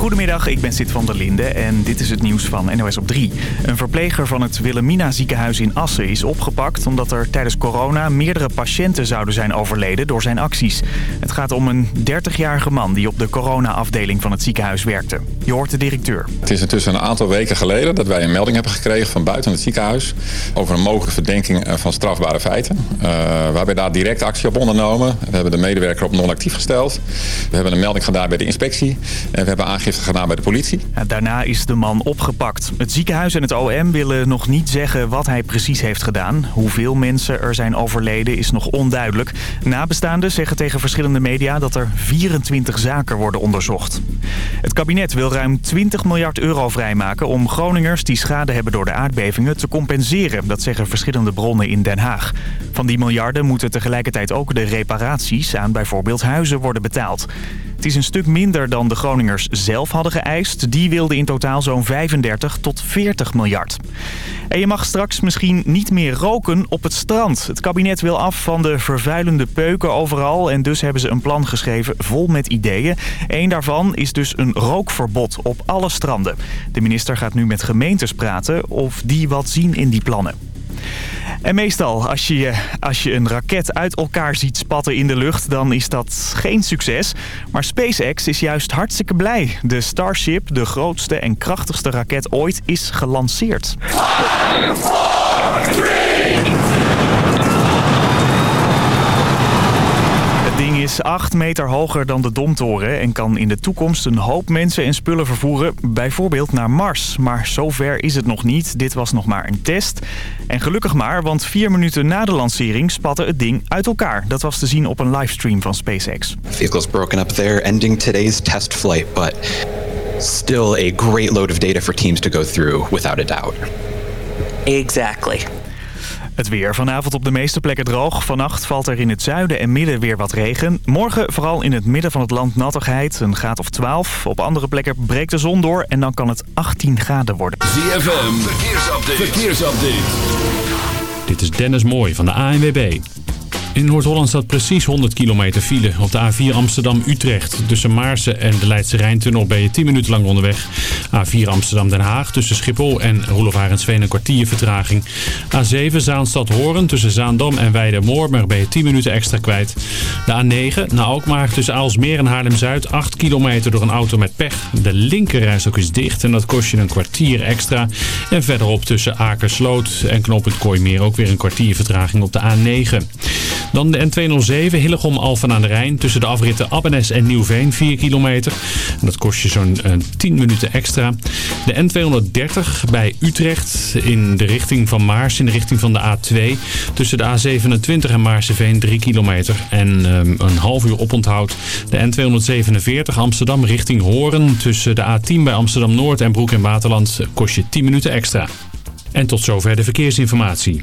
Goedemiddag, ik ben Sid van der Linde en dit is het nieuws van NOS op 3. Een verpleger van het Wilhelmina ziekenhuis in Assen is opgepakt... omdat er tijdens corona meerdere patiënten zouden zijn overleden door zijn acties. Het gaat om een 30-jarige man die op de corona-afdeling van het ziekenhuis werkte. Je hoort de directeur. Het is intussen een aantal weken geleden dat wij een melding hebben gekregen van buiten het ziekenhuis... over een mogelijke verdenking eh, van strafbare feiten. Uh, we hebben daar direct actie op ondernomen. We hebben de medewerker op non-actief gesteld. We hebben een melding gedaan bij de inspectie. En we hebben aangifte gedaan bij de politie. daarna is de man opgepakt. Het ziekenhuis en het OM willen nog niet zeggen wat hij precies heeft gedaan. Hoeveel mensen er zijn overleden is nog onduidelijk. Nabestaanden zeggen tegen verschillende media dat er 24 zaken worden onderzocht. Het kabinet wil ruim 20 miljard euro vrijmaken om Groningers die schade hebben door de aardbevingen te compenseren. Dat zeggen verschillende bronnen in Den Haag. Van die miljarden moeten tegelijkertijd ook de reparaties aan bijvoorbeeld huizen worden betaald. Het is een stuk minder dan de Groningers zelf hadden geëist. Die wilden in totaal zo'n 35 tot 40 miljard. En je mag straks misschien niet meer roken op het strand. Het kabinet wil af van de vervuilende peuken overal. En dus hebben ze een plan geschreven vol met ideeën. Eén daarvan is dus een rookverbod op alle stranden. De minister gaat nu met gemeentes praten of die wat zien in die plannen. En meestal, als je, als je een raket uit elkaar ziet spatten in de lucht, dan is dat geen succes. Maar SpaceX is juist hartstikke blij. De Starship, de grootste en krachtigste raket ooit, is gelanceerd. Is 8 meter hoger dan de Domtoren en kan in de toekomst een hoop mensen en spullen vervoeren, bijvoorbeeld naar Mars. Maar zover is het nog niet. Dit was nog maar een test. En gelukkig maar, want vier minuten na de lancering spatte het ding uit elkaar. Dat was te zien op een livestream van SpaceX. Vehicles broken up there, ending today's test flight, but still a great load of data for teams to go through, without a doubt. Exactly. Het weer vanavond op de meeste plekken droog. Vannacht valt er in het zuiden en midden weer wat regen. Morgen vooral in het midden van het land nattigheid, een graad of 12. Op andere plekken breekt de zon door en dan kan het 18 graden worden. ZFM, verkeersupdate. verkeersupdate. Dit is Dennis Mooij van de ANWB. In Noord-Holland staat precies 100 kilometer file. Op de A4 Amsterdam-Utrecht. Tussen Maarsen en de Leidse Rijntunnel ben je 10 minuten lang onderweg. A4 Amsterdam-Den Haag. Tussen Schiphol en Roelof Arendsveen een kwartier vertraging. A7 Zaanstad-Horen. Tussen Zaandam en Weidemoor. Maar ben je 10 minuten extra kwijt. De A9 naar Alkmaar. Tussen Aalsmeer en Haarlem-Zuid. 8 kilometer door een auto met pech. De linkerreis ook is dicht. En dat kost je een kwartier extra. En verderop tussen Akersloot en Knooppunt Kooimeer ook weer een kwartier vertraging op de A9. Dan de N207 Hillegom Alphen aan de Rijn. Tussen de afritten Abbenes en Nieuwveen 4 kilometer. Dat kost je zo'n 10 eh, minuten extra. De N230 bij Utrecht in de richting van Maars. In de richting van de A2. Tussen de A27 en Maarseveen 3 kilometer. En um, een half uur oponthoud. De N247 Amsterdam richting Horen. Tussen de A10 bij Amsterdam Noord en Broek en Waterland kost je 10 minuten extra. En tot zover de verkeersinformatie.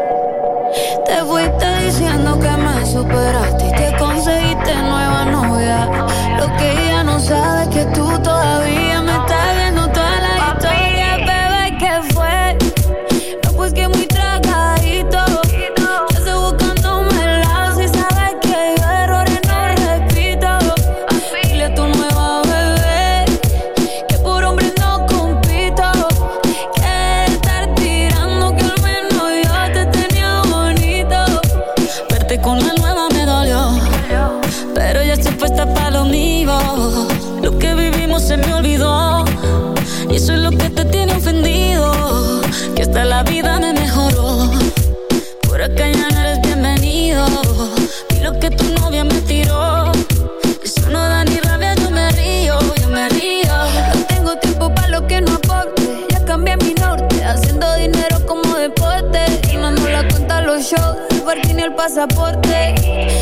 Pasaporte.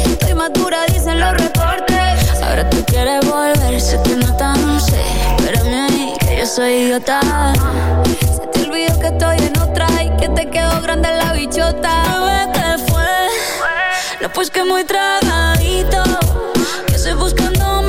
Estoy madura, dicen los reportes. Ahora tú quieres volver, sé que no tan sé. Espérame ahí, que yo soy idiota. Se te olvidó que estoy en otra y que te quedó grande la bichota. Bebé, ¿qué fue? No, pues que muy tragadito. Que estoy buscándome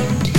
around.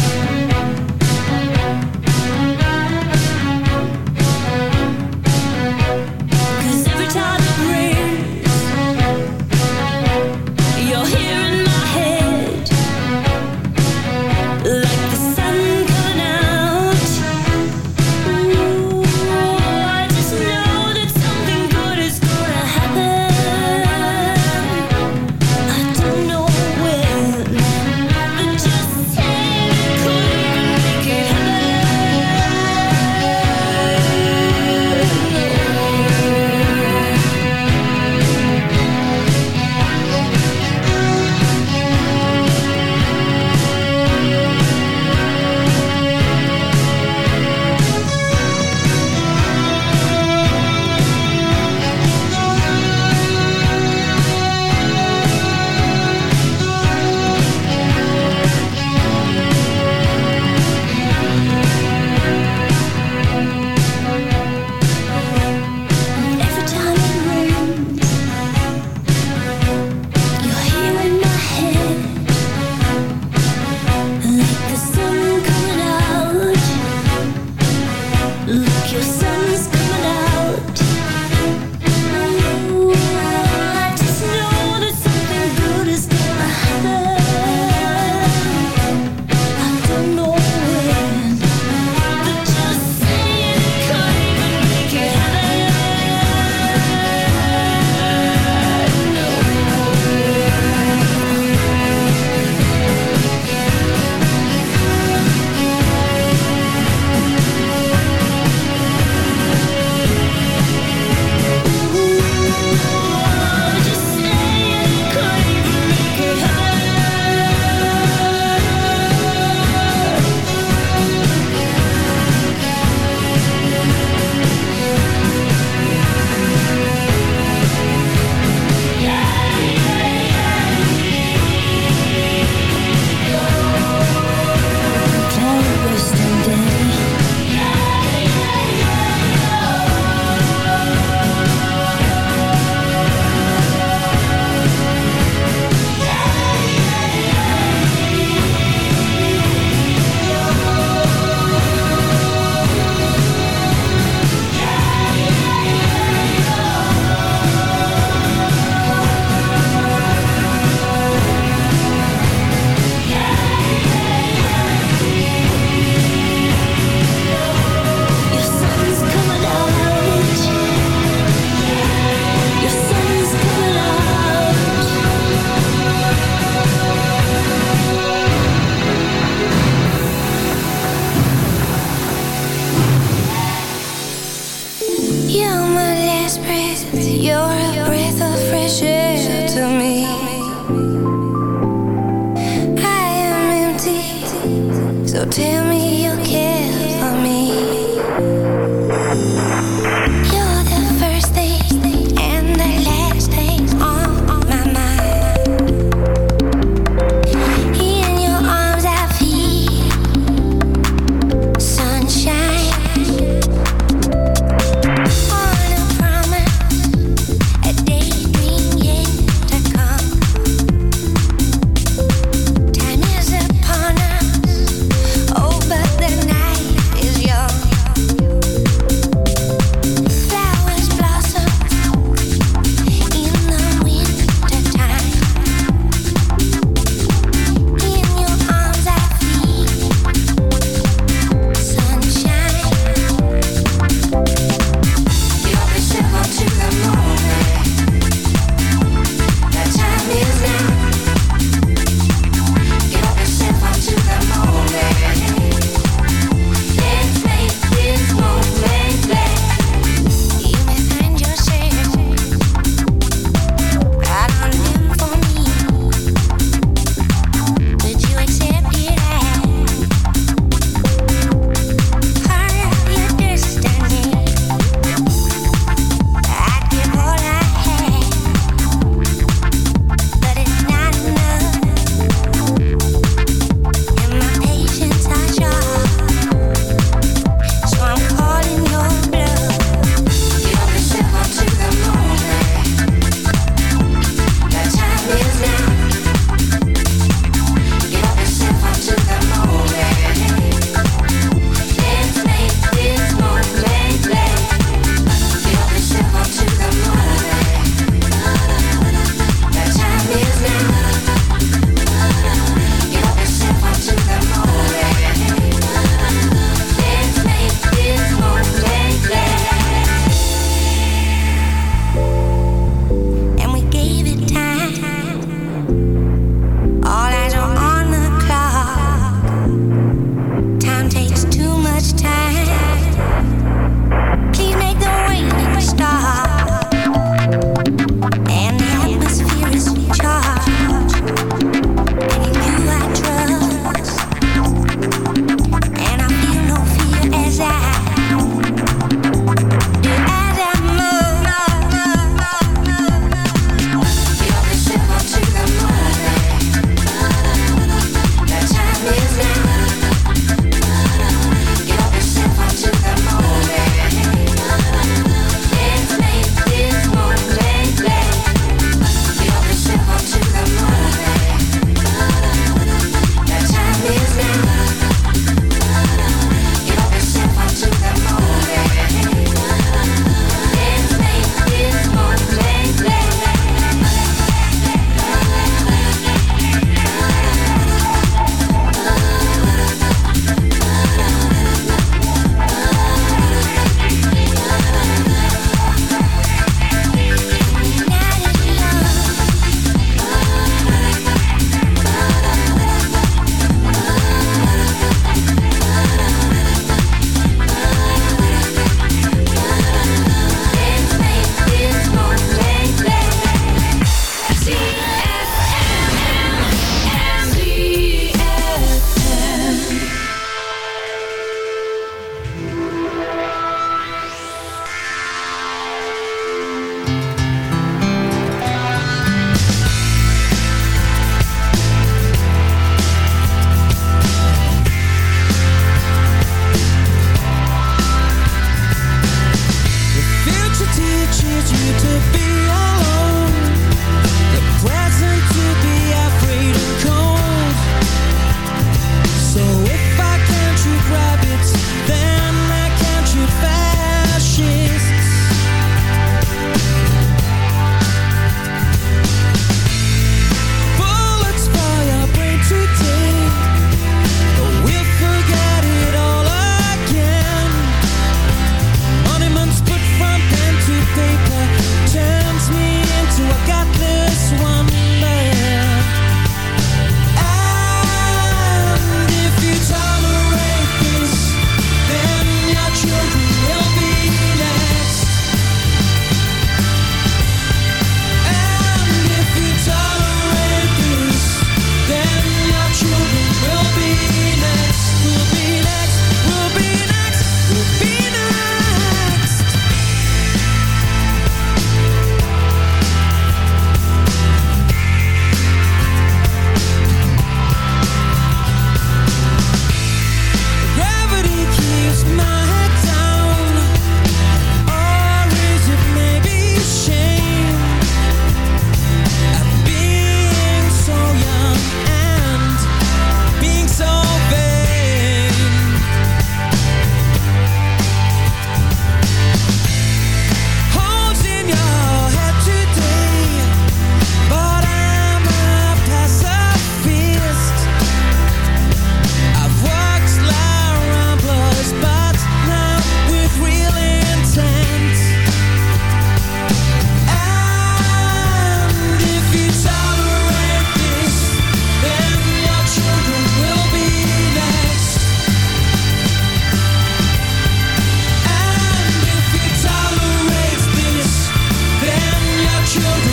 children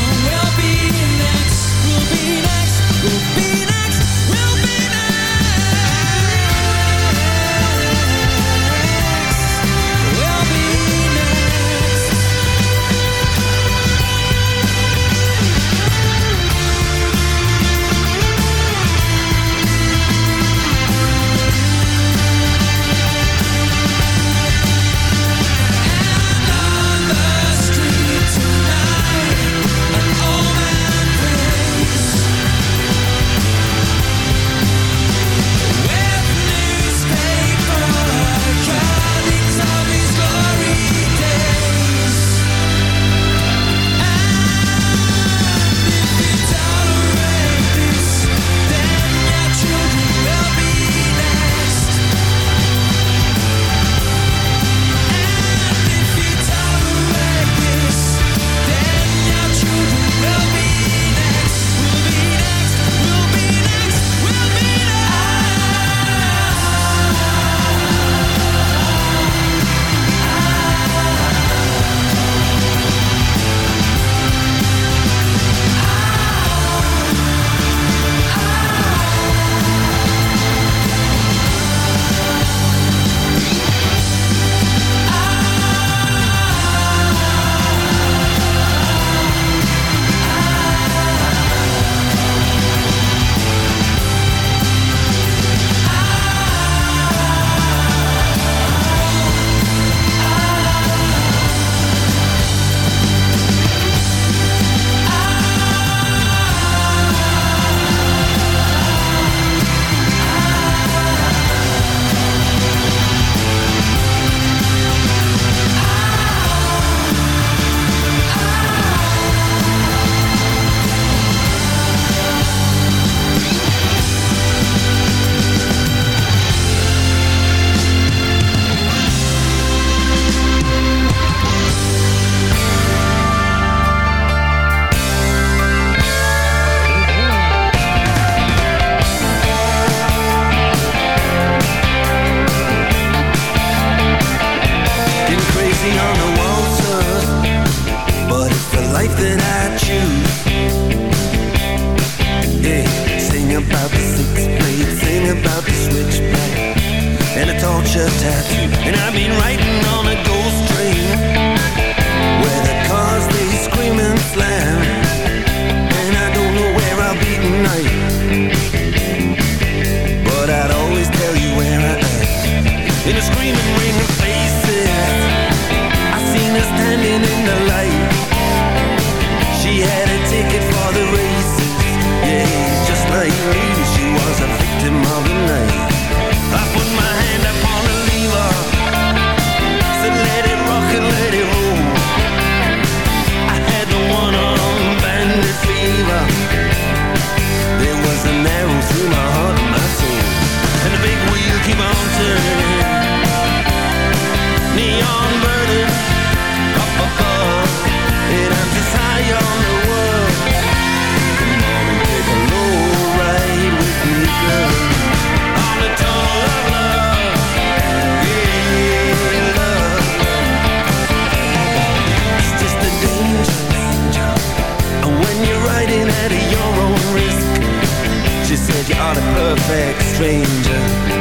not a perfect stranger.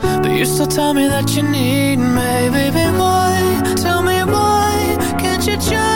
But you still tell me that you need me Baby, why? Tell me why Can't you just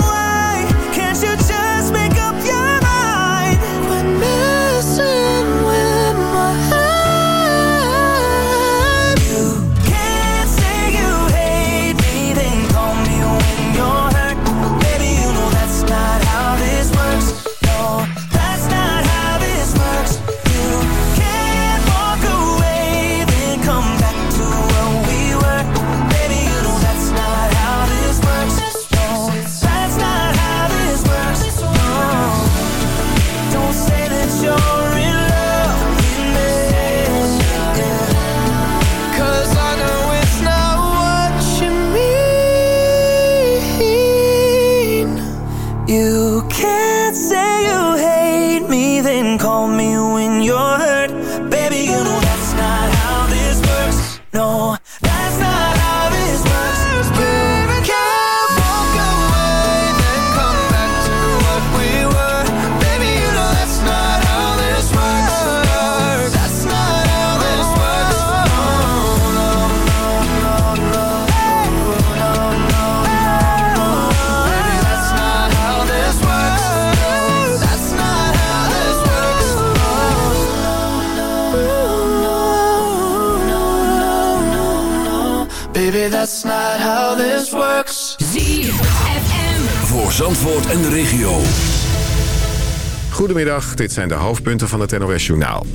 Goedemiddag, dit zijn de hoofdpunten van het NOS-journaal.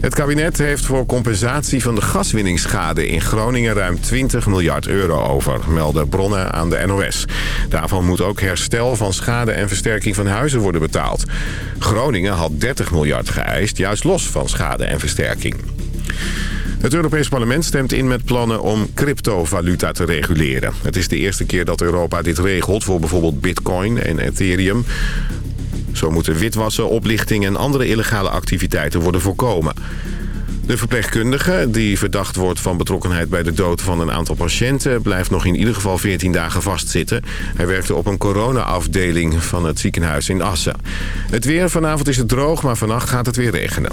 Het kabinet heeft voor compensatie van de gaswinningsschade in Groningen ruim 20 miljard euro over, melden bronnen aan de NOS. Daarvan moet ook herstel van schade en versterking van huizen worden betaald. Groningen had 30 miljard geëist, juist los van schade en versterking. Het Europees Parlement stemt in met plannen om cryptovaluta te reguleren. Het is de eerste keer dat Europa dit regelt voor bijvoorbeeld bitcoin en ethereum. Zo moeten witwassen, oplichting en andere illegale activiteiten worden voorkomen. De verpleegkundige, die verdacht wordt van betrokkenheid bij de dood van een aantal patiënten... blijft nog in ieder geval 14 dagen vastzitten. Hij werkte op een corona-afdeling van het ziekenhuis in Assen. Het weer, vanavond is het droog, maar vannacht gaat het weer regenen.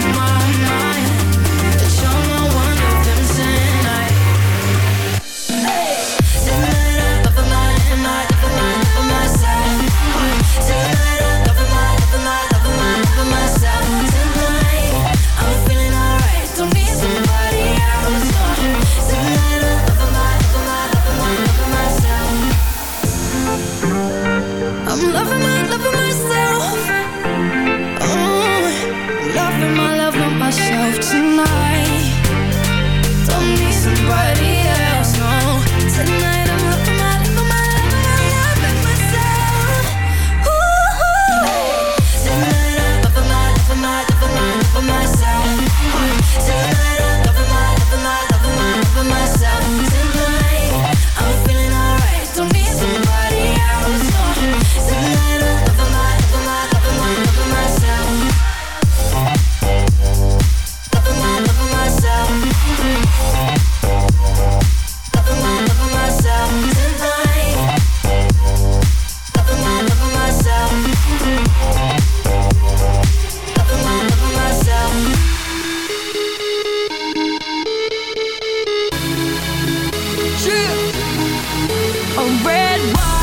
my mind bread.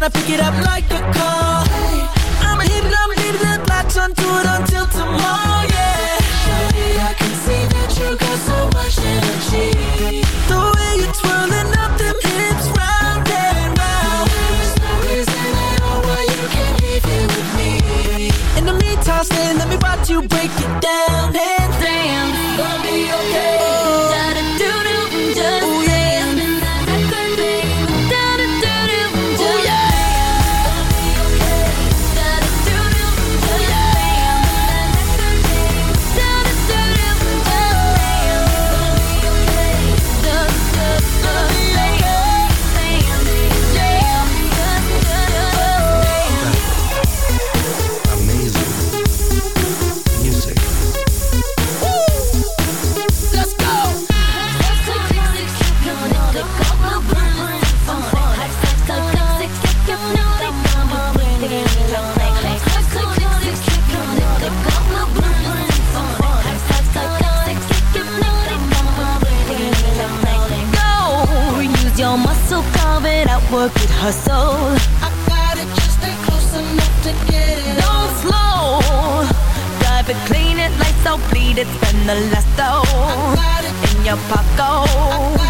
gotta pick it up like a call. Hey. I'm hit, I'm a hit, the clock's on two, it hustle. I gotta just stay close enough to get it. Don't slow. Drive it, clean it, lights out, bleed it, spend the last dough in your pocket.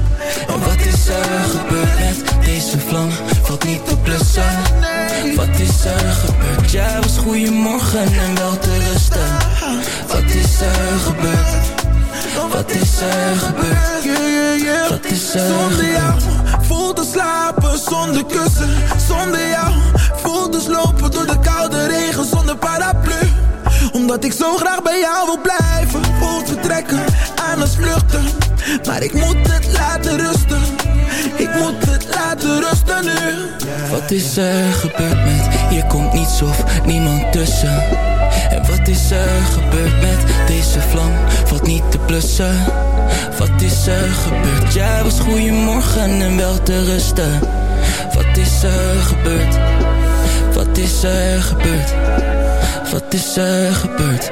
en wat is er gebeurd met deze vlam? Valt niet te blussen Wat is er gebeurd? Jij was goeiemorgen en wel te rusten Wat is er gebeurd? Wat is er gebeurd? Wat is er Zonder jou voel te slapen zonder kussen Zonder jou voel te slopen door de koude regen zonder paraplu omdat ik zo graag bij jou wil blijven Voelt vertrekken Maar ik moet het laten rusten. Ik moet het laten rusten nu. Wat is er gebeurd met Hier komt niets of niemand tussen? En wat is er gebeurd met Deze vlam? Valt niet te blussen. Wat is er gebeurd? Jij was goeiemorgen en wel te rusten. Wat is er gebeurd? Wat is er gebeurd? Wat is er gebeurd?